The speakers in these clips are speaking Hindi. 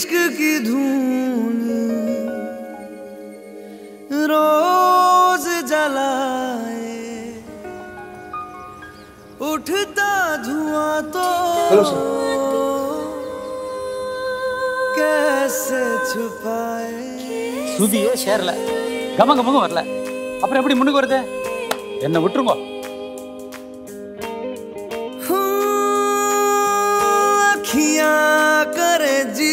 इश्क की धून रोज जलाए उठता धुआं तो कैसे छुपाए சுதியே சேரல கமங்க மங்க வரல அப்புறம் எப்படி முன்னுக்கு வருது என்ன விட்டுருங்க अखियां करे जी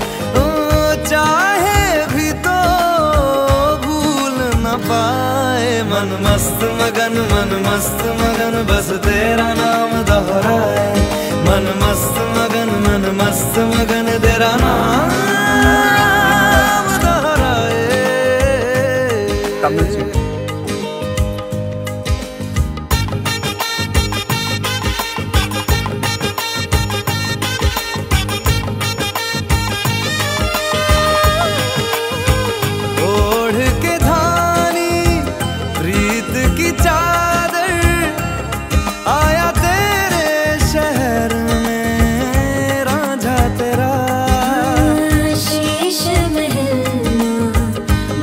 मन मस्त मगन, मन मस्त मगन, बस तेरा नाम दोहराए मन मस्त मगन, मन मस्त मगन, तेरा नाम दोहराए की चादर आया तेरे शहर में रांझा तेरा। शीश महलना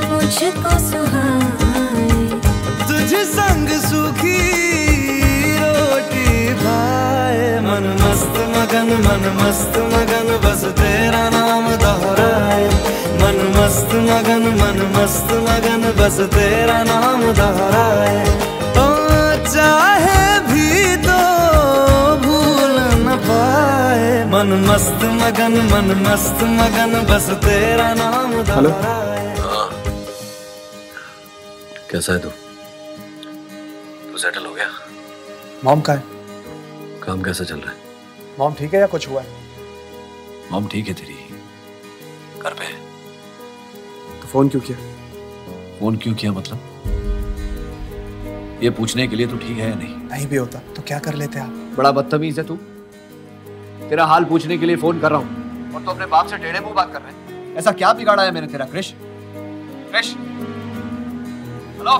मुझको सुहाए। तुझ संग सुखी रोटी भाए। मन मस्त मगन मन मस्त मगन बस मगन मन मस्त मगन बस तेरा नाम दोहराए। ओ चाहे भी तो भूल न पाए। मन मस्त मगन मन मस्त मगन बस तेरा नाम दोहराए। कैसा है तू? तू सेटल हो गया? मॉम का है। काम कैसा चल रहा है? मॉम ठीक है या कुछ हुआ है? मॉम ठीक है तेरी। घर पे? है फ़ोन क्यों किया? फ़ोन क्यों किया मतलब? ये पूछने के लिए तू ठीक है या नहीं? नहीं भी होता तो क्या कर लेते आप? बड़ा बदतमीज है तू। तेरा हाल पूछने के लिए फ़ोन कर रहा हूँ। और तू अपने बाप से टेढ़े मुँह बात कर रहे हैं। ऐसा क्या बिगाड़ा है मैंने तेरा क्रिश? क्रिश? हेलो?